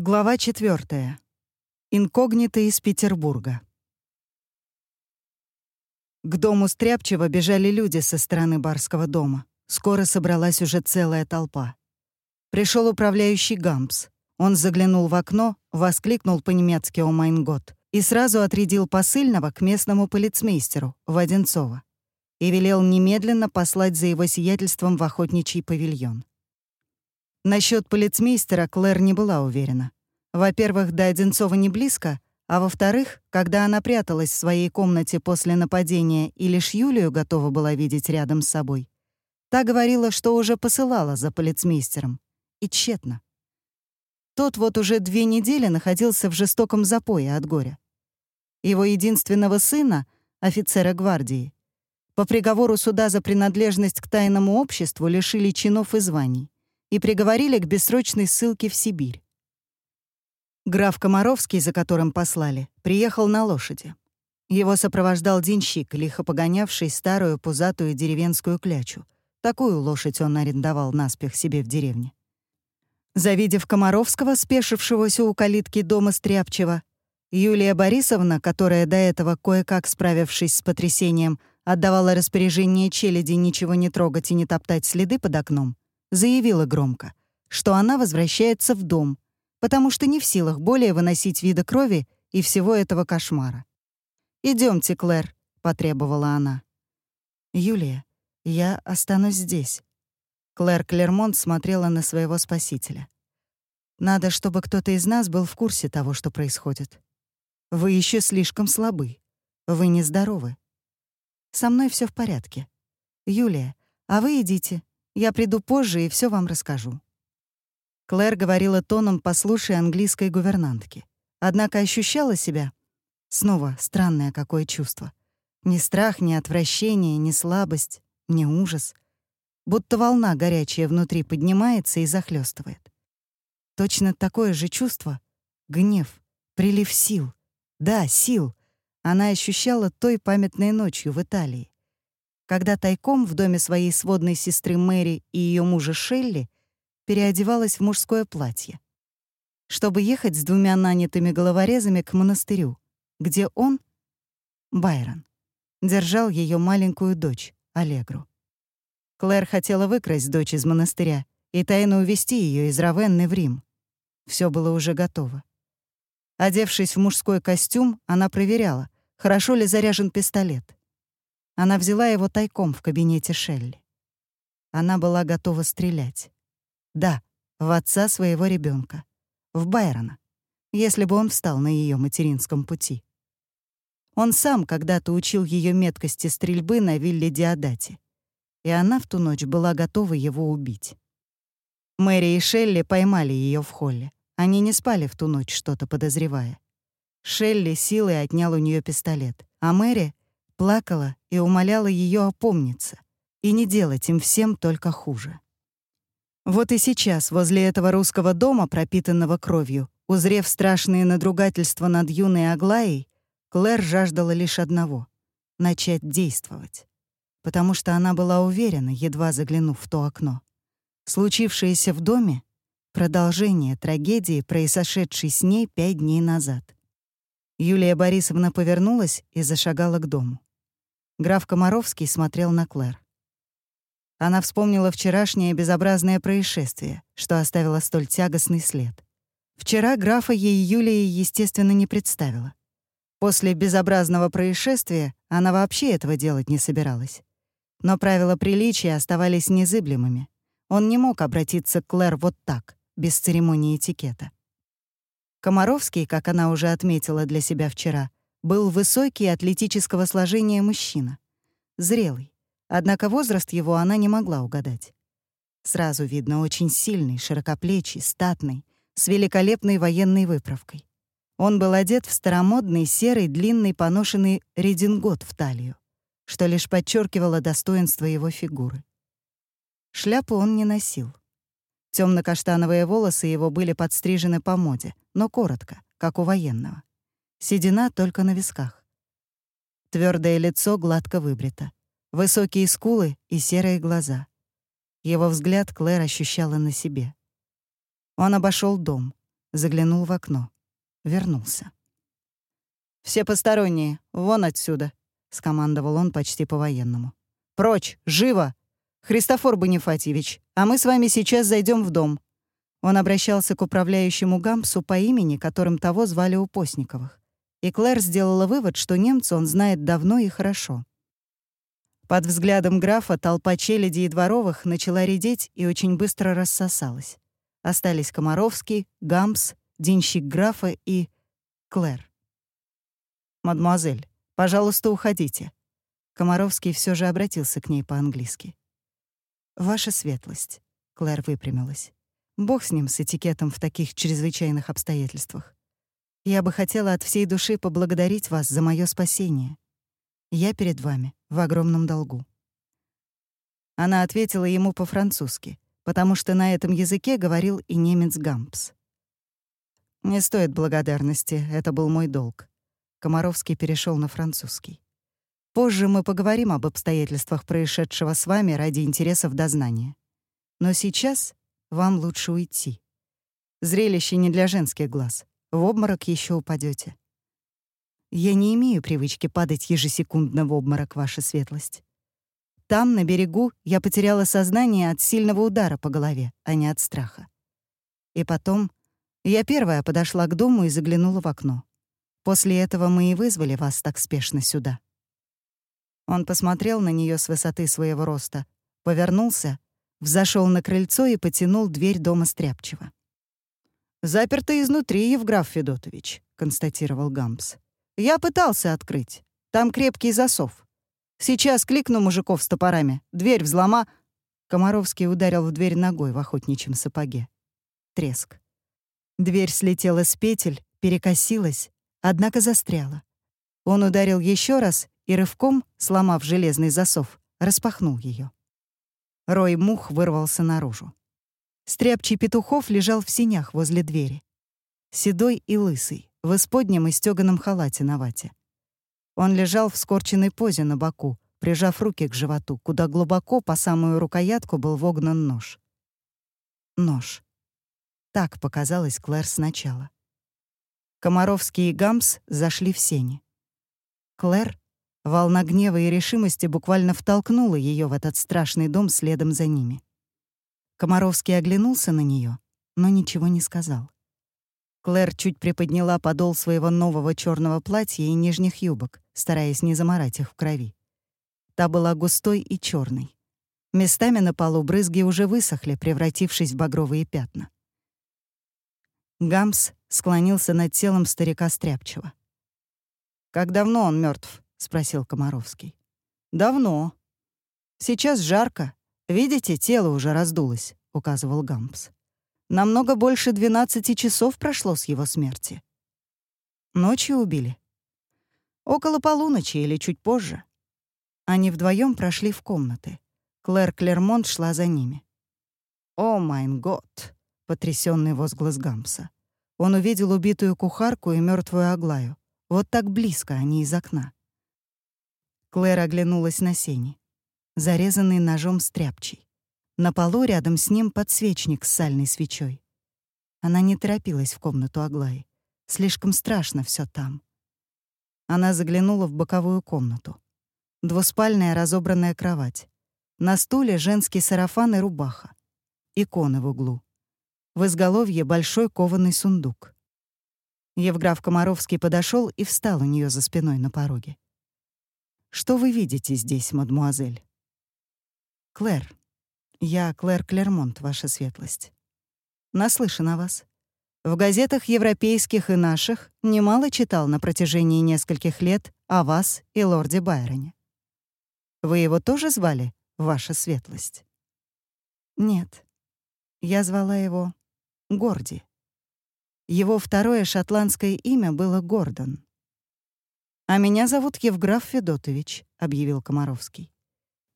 Глава 4. Инкогнито из Петербурга. К дому Стряпчева бежали люди со стороны барского дома. Скоро собралась уже целая толпа. Пришел управляющий Гампс. Он заглянул в окно, воскликнул по-немецки «О майн год» и сразу отрядил посыльного к местному полицмейстеру, Воденцова, и велел немедленно послать за его сиятельством в охотничий павильон. Насчет полицмейстера Клэр не была уверена. Во-первых, до Одинцова не близко, а во-вторых, когда она пряталась в своей комнате после нападения и лишь Юлию готова была видеть рядом с собой, та говорила, что уже посылала за полицмейстером. И тщетно. Тот вот уже две недели находился в жестоком запое от горя. Его единственного сына, офицера гвардии, по приговору суда за принадлежность к тайному обществу лишили чинов и званий и приговорили к бессрочной ссылке в Сибирь. Граф Комаровский, за которым послали, приехал на лошади. Его сопровождал денщик, лихо погонявший старую пузатую деревенскую клячу. Такую лошадь он арендовал наспех себе в деревне. Завидев Комаровского, спешившегося у калитки дома Стряпчева, Юлия Борисовна, которая до этого, кое-как справившись с потрясением, отдавала распоряжение челяди ничего не трогать и не топтать следы под окном, заявила громко, что она возвращается в дом, потому что не в силах более выносить вида крови и всего этого кошмара. Идемте, Клэр», — потребовала она. «Юлия, я останусь здесь». Клэр Клермонт смотрела на своего спасителя. «Надо, чтобы кто-то из нас был в курсе того, что происходит. Вы еще слишком слабы. Вы нездоровы. Со мной все в порядке. Юлия, а вы идите. Я приду позже и все вам расскажу». Клэр говорила тоном послушай английской гувернантки. Однако ощущала себя... Снова странное какое чувство. Ни страх, ни отвращение, ни слабость, ни ужас. Будто волна горячая внутри поднимается и захлестывает. Точно такое же чувство — гнев, прилив сил. Да, сил. Она ощущала той памятной ночью в Италии когда тайком в доме своей сводной сестры Мэри и ее мужа Шелли переодевалась в мужское платье, чтобы ехать с двумя нанятыми головорезами к монастырю, где он, Байрон, держал ее маленькую дочь, Аллегру. Клэр хотела выкрасть дочь из монастыря и тайно увезти ее из Равенны в Рим. Все было уже готово. Одевшись в мужской костюм, она проверяла, хорошо ли заряжен пистолет. Она взяла его тайком в кабинете Шелли. Она была готова стрелять. Да, в отца своего ребенка, в Байрона, если бы он встал на ее материнском пути. Он сам когда-то учил ее меткости стрельбы на вилле Диодати, и она в ту ночь была готова его убить. Мэри и Шелли поймали ее в холле. Они не спали в ту ночь, что-то подозревая. Шелли силой отнял у нее пистолет, а Мэри плакала и умоляла ее опомниться и не делать им всем только хуже. Вот и сейчас, возле этого русского дома, пропитанного кровью, узрев страшные надругательства над юной Аглаей, Клэр жаждала лишь одного — начать действовать. Потому что она была уверена, едва заглянув в то окно. Случившееся в доме — продолжение трагедии, произошедшей с ней пять дней назад. Юлия Борисовна повернулась и зашагала к дому. Граф Комаровский смотрел на Клэр. Она вспомнила вчерашнее безобразное происшествие, что оставило столь тягостный след. Вчера графа ей Юлия, естественно, не представила. После безобразного происшествия она вообще этого делать не собиралась. Но правила приличия оставались незыблемыми. Он не мог обратиться к Клэр вот так, без церемонии этикета. Комаровский, как она уже отметила для себя вчера, был высокий атлетического сложения мужчина. Зрелый. Однако возраст его она не могла угадать. Сразу видно, очень сильный, широкоплечий, статный, с великолепной военной выправкой. Он был одет в старомодный серый длинный поношенный редингот в талию, что лишь подчеркивало достоинство его фигуры. Шляпу он не носил. Темно-каштановые волосы его были подстрижены по моде, но коротко, как у военного. Седина только на висках. Твердое лицо гладко выбрито. Высокие скулы и серые глаза. Его взгляд Клэр ощущала на себе. Он обошел дом, заглянул в окно. Вернулся. «Все посторонние, вон отсюда», — скомандовал он почти по-военному. «Прочь! Живо! Христофор Бонифатьевич, а мы с вами сейчас зайдем в дом». Он обращался к управляющему Гампсу по имени, которым того звали у Постниковых. И Клэр сделала вывод, что немца он знает давно и хорошо. Под взглядом графа толпа челяди и дворовых начала редеть и очень быстро рассосалась. Остались Комаровский, Гампс, денщик графа и Клэр. «Мадемуазель, пожалуйста, уходите». Комаровский все же обратился к ней по-английски. «Ваша светлость», — Клэр выпрямилась. «Бог с ним, с этикетом в таких чрезвычайных обстоятельствах. Я бы хотела от всей души поблагодарить вас за мое спасение. Я перед вами в огромном долгу». Она ответила ему по-французски, потому что на этом языке говорил и немец Гампс. «Не стоит благодарности, это был мой долг». Комаровский перешел на французский. «Позже мы поговорим об обстоятельствах происшедшего с вами ради интересов дознания. Но сейчас вам лучше уйти. Зрелище не для женских глаз. В обморок еще упадете. Я не имею привычки падать ежесекундно в обморок, ваша светлость. Там, на берегу, я потеряла сознание от сильного удара по голове, а не от страха. И потом я первая подошла к дому и заглянула в окно. После этого мы и вызвали вас так спешно сюда». Он посмотрел на нее с высоты своего роста, повернулся, взошел на крыльцо и потянул дверь дома Стряпчева. «Заперто изнутри, Евграф Федотович», — констатировал Гампс. «Я пытался открыть. Там крепкий засов. Сейчас кликну мужиков с топорами. Дверь взлома...» Комаровский ударил в дверь ногой в охотничьем сапоге. Треск. Дверь слетела с петель, перекосилась, однако застряла. Он ударил еще раз и рывком, сломав железный засов, распахнул ее. Рой мух вырвался наружу. Стряпчий Петухов лежал в синях возле двери. Седой и лысый, в исподнем и стёганом халате на вате. Он лежал в скорченной позе на боку, прижав руки к животу, куда глубоко по самую рукоятку был вогнан нож. Нож. Так показалось Клэр сначала. Комаровский и Гамс зашли в сени. Клэр, волна гнева и решимости буквально втолкнула ее в этот страшный дом следом за ними. Комаровский оглянулся на нее, но ничего не сказал. Клэр чуть приподняла подол своего нового черного платья и нижних юбок, стараясь не заморать их в крови. Та была густой и черной. Местами на полу брызги уже высохли, превратившись в багровые пятна. Гамс склонился над телом старика Стряпчего. «Как давно он мертв? спросил Комаровский. «Давно. Сейчас жарко. Видите, тело уже раздулось», — указывал Гампс. «Намного больше двенадцати часов прошло с его смерти». «Ночью убили?» «Около полуночи или чуть позже». Они вдвоем прошли в комнаты. Клэр Клермонт шла за ними. «О, mein Gott!» потрясенный возглас Гампса. Он увидел убитую кухарку и мертвую Аглаю. Вот так близко они из окна. Клэр оглянулась на сени. Зарезанный ножом стряпчий. На полу рядом с ним подсвечник с сальной свечой. Она не торопилась в комнату Аглаи. Слишком страшно все там. Она заглянула в боковую комнату. Двуспальная разобранная кровать. На стуле женский сарафан и рубаха. Иконы в углу. В изголовье большой кованый сундук. Евграф Комаровский подошел и встал у нее за спиной на пороге. «Что вы видите здесь, мадмуазель?» «Клэр. Я Клэр Клермонт, ваша светлость. Наслышан о вас. В газетах европейских и наших немало читал на протяжении нескольких лет о вас и лорде Байроне. Вы его тоже звали, ваша светлость?» «Нет. Я звала его Горди. Его второе шотландское имя было Гордон. «А меня зовут Евграф Федотович», — объявил Комаровский.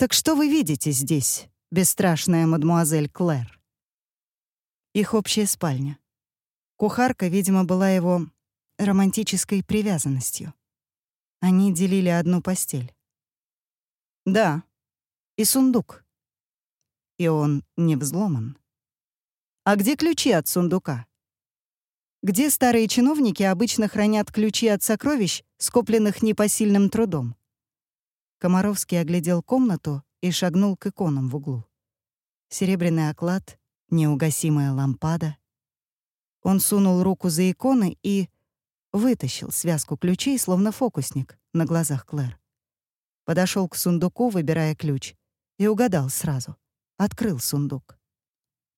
«Так что вы видите здесь, бесстрашная мадмуазель Клэр?» Их общая спальня. Кухарка, видимо, была его романтической привязанностью. Они делили одну постель. Да, и сундук. И он не взломан. А где ключи от сундука? где старые чиновники обычно хранят ключи от сокровищ, скопленных непосильным трудом. Комаровский оглядел комнату и шагнул к иконам в углу. Серебряный оклад, неугасимая лампада. Он сунул руку за иконы и вытащил связку ключей, словно фокусник, на глазах Клэр. Подошел к сундуку, выбирая ключ, и угадал сразу. Открыл сундук.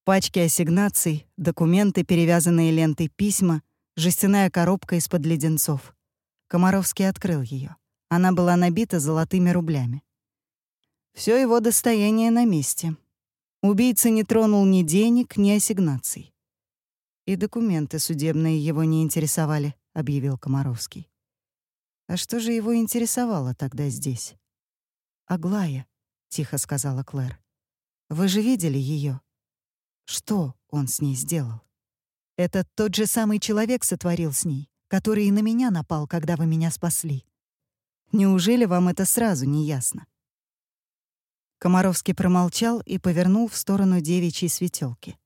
Пачки ассигнаций, документы, перевязанные лентой письма, жестяная коробка из-под леденцов. Комаровский открыл ее. Она была набита золотыми рублями. Все его достояние на месте. Убийца не тронул ни денег, ни ассигнаций. И документы судебные его не интересовали, объявил Комаровский. А что же его интересовало тогда здесь? Аглая, тихо сказала Клэр. Вы же видели ее? Что он с ней сделал? Это тот же самый человек сотворил с ней, который и на меня напал, когда вы меня спасли. Неужели вам это сразу не ясно? Комаровский промолчал и повернул в сторону девичьей светелки.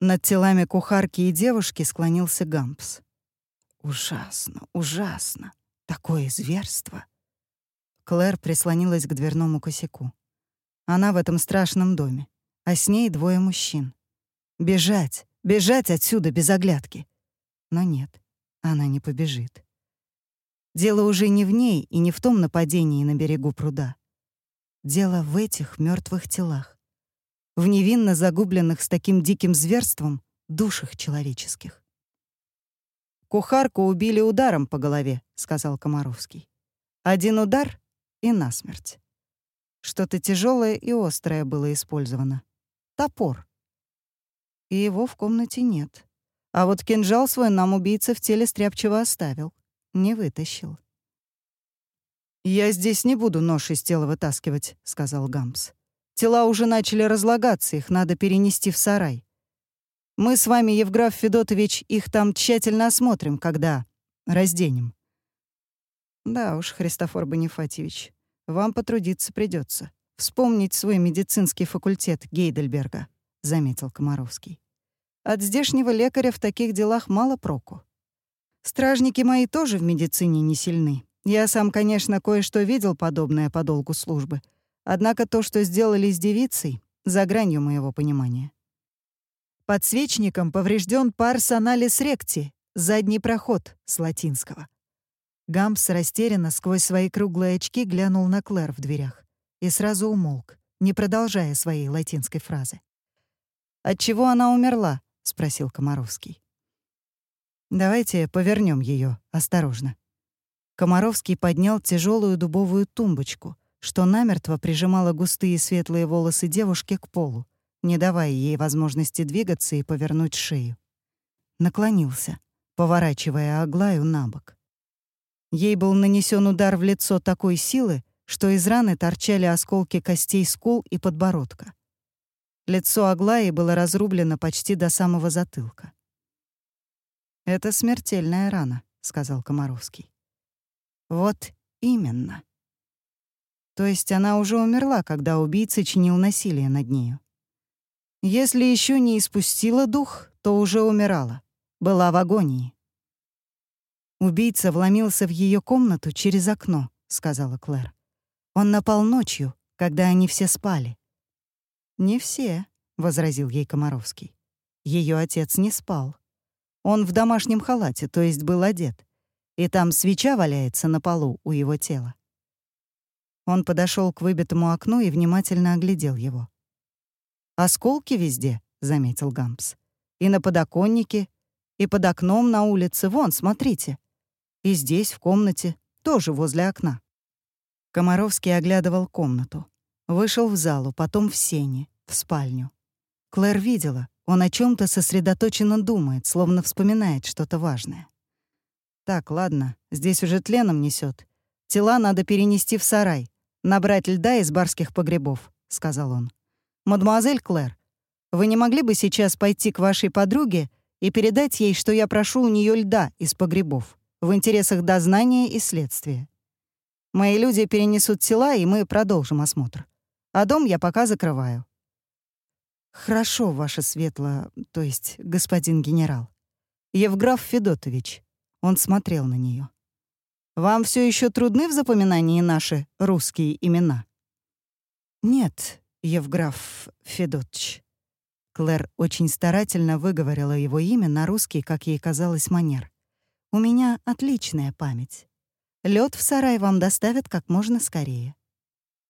Над телами кухарки и девушки склонился Гампс. «Ужасно, ужасно! Такое зверство!» Клэр прислонилась к дверному косяку. Она в этом страшном доме а с ней двое мужчин. Бежать, бежать отсюда без оглядки. Но нет, она не побежит. Дело уже не в ней и не в том нападении на берегу пруда. Дело в этих мертвых телах, в невинно загубленных с таким диким зверством душах человеческих. «Кухарку убили ударом по голове», — сказал Комаровский. «Один удар — и насмерть. Что-то тяжелое и острое было использовано топор. И его в комнате нет. А вот кинжал свой нам убийца в теле стряпчиво оставил. Не вытащил. «Я здесь не буду нож из тела вытаскивать», — сказал Гампс. «Тела уже начали разлагаться, их надо перенести в сарай. Мы с вами, Евграф Федотович, их там тщательно осмотрим, когда разденем». «Да уж, Христофор Бонифатьевич, вам потрудиться придется вспомнить свой медицинский факультет Гейдельберга», — заметил Комаровский. «От здешнего лекаря в таких делах мало проку. Стражники мои тоже в медицине не сильны. Я сам, конечно, кое-что видел подобное по долгу службы. Однако то, что сделали с девицей, за гранью моего понимания. Подсвечником поврежден парс анализ ректи, задний проход с латинского. Гампс растерянно сквозь свои круглые очки глянул на Клэр в дверях и сразу умолк, не продолжая своей латинской фразы. «От чего она умерла?» — спросил Комаровский. «Давайте повернем ее осторожно». Комаровский поднял тяжелую дубовую тумбочку, что намертво прижимала густые светлые волосы девушки к полу, не давая ей возможности двигаться и повернуть шею. Наклонился, поворачивая Аглаю на бок. Ей был нанесен удар в лицо такой силы, что из раны торчали осколки костей скул и подбородка. Лицо Аглаи было разрублено почти до самого затылка. «Это смертельная рана», — сказал Комаровский. «Вот именно. То есть она уже умерла, когда убийца чинил насилие над нею. Если еще не испустила дух, то уже умирала, была в агонии. Убийца вломился в ее комнату через окно, сказала Клэр. Он напал ночью, когда они все спали. «Не все», — возразил ей Комаровский. Ее отец не спал. Он в домашнем халате, то есть был одет. И там свеча валяется на полу у его тела. Он подошел к выбитому окну и внимательно оглядел его. «Осколки везде», — заметил Гампс. «И на подоконнике, и под окном на улице. Вон, смотрите. И здесь, в комнате, тоже возле окна». Комаровский оглядывал комнату. Вышел в залу, потом в сене, в спальню. Клэр видела, он о чем то сосредоточенно думает, словно вспоминает что-то важное. «Так, ладно, здесь уже тленом несет. Тела надо перенести в сарай, набрать льда из барских погребов», — сказал он. «Мадемуазель Клэр, вы не могли бы сейчас пойти к вашей подруге и передать ей, что я прошу у нее льда из погребов в интересах дознания и следствия?» Мои люди перенесут тела, и мы продолжим осмотр. А дом я пока закрываю». «Хорошо, ваше светло, то есть господин генерал», Евграф Федотович. Он смотрел на нее. Вам все еще трудны в запоминании наши русские имена? Нет, Евграф Федотович. Клэр очень старательно выговорила его имя на русский, как ей казалось, манер. «У меня отличная память. Лед в сарай вам доставят как можно скорее».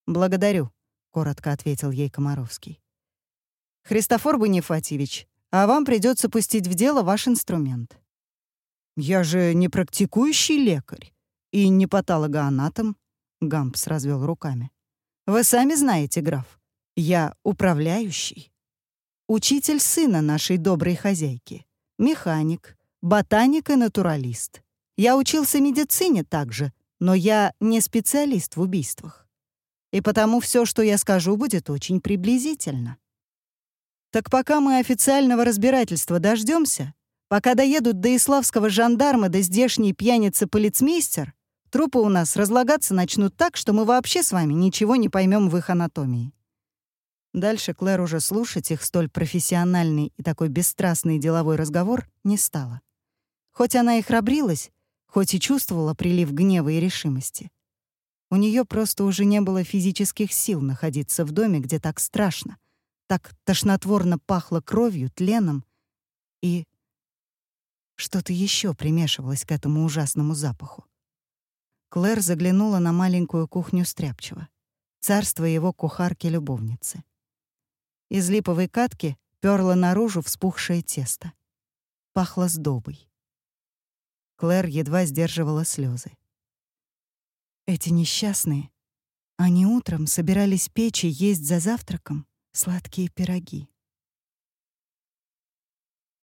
«Благодарю», — коротко ответил ей Комаровский. «Христофор Бонифатьевич, а вам придется пустить в дело ваш инструмент». «Я же не практикующий лекарь и не патологоанатом», — Гампс развел руками. «Вы сами знаете, граф, я управляющий». Учитель сына нашей доброй хозяйки. Механик, ботаник и натуралист. Я учился медицине также, но я не специалист в убийствах. И потому все, что я скажу, будет очень приблизительно. Так пока мы официального разбирательства дождемся, пока доедут до иславского жандарма до здешней пьяницы-полицмейстер, трупы у нас разлагаться начнут так, что мы вообще с вами ничего не поймем в их анатомии. Дальше Клэр уже слушать их столь профессиональный и такой бесстрастный деловой разговор не стала. Хоть она и храбрилась, хоть и чувствовала прилив гнева и решимости. У нее просто уже не было физических сил находиться в доме, где так страшно, так тошнотворно пахло кровью, тленом и что-то еще примешивалось к этому ужасному запаху. Клэр заглянула на маленькую кухню Стряпчего, царство его кухарки-любовницы. Из липовой катки пёрло наружу вспухшее тесто. Пахло сдобой. Клэр едва сдерживала слезы. Эти несчастные, они утром собирались печь и есть за завтраком сладкие пироги.